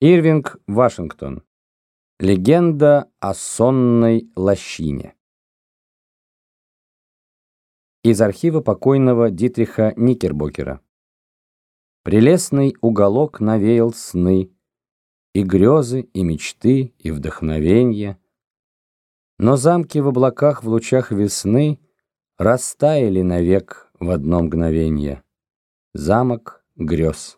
Ирвинг Вашингтон. Легенда о сонной лощине. Из архива покойного Дитриха Никербокера. Прелестный уголок навеял сны, И грезы, и мечты, и вдохновенье. Но замки в облаках в лучах весны Растаяли навек в одно мгновенье. Замок грез.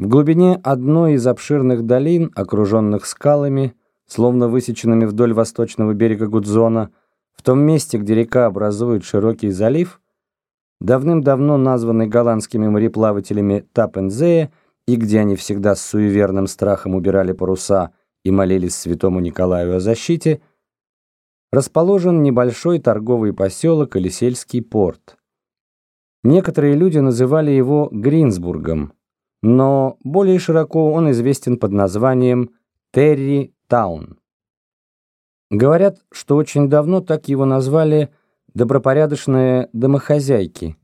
В глубине одной из обширных долин, окруженных скалами, словно высеченными вдоль восточного берега Гудзона, в том месте, где река образует широкий залив, давным-давно названный голландскими мореплавателями Тапензея, и где они всегда с суеверным страхом убирали паруса и молились святому Николаю о защите, расположен небольшой торговый поселок или сельский порт. Некоторые люди называли его Гринсбургом – но более широко он известен под названием Терри Таун. Говорят, что очень давно так его назвали добропорядочные домохозяйки,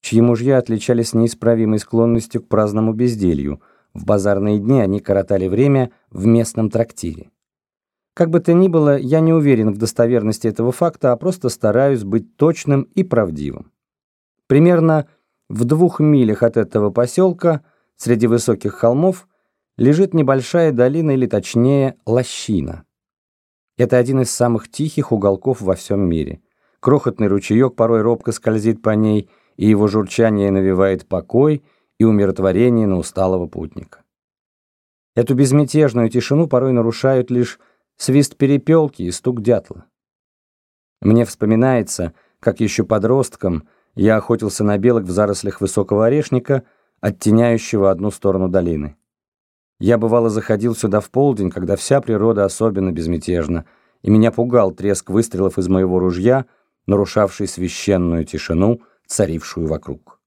чьи мужья отличались неисправимой склонностью к праздному безделью. В базарные дни они коротали время в местном трактире. Как бы то ни было, я не уверен в достоверности этого факта, а просто стараюсь быть точным и правдивым. Примерно в двух милях от этого поселка – Среди высоких холмов лежит небольшая долина, или точнее лощина. Это один из самых тихих уголков во всем мире. Крохотный ручеек порой робко скользит по ней, и его журчание навевает покой и умиротворение на усталого путника. Эту безмятежную тишину порой нарушают лишь свист перепелки и стук дятла. Мне вспоминается, как еще подростком я охотился на белок в зарослях высокого орешника, оттеняющего одну сторону долины. Я бывало заходил сюда в полдень, когда вся природа особенно безмятежна, и меня пугал треск выстрелов из моего ружья, нарушавший священную тишину, царившую вокруг.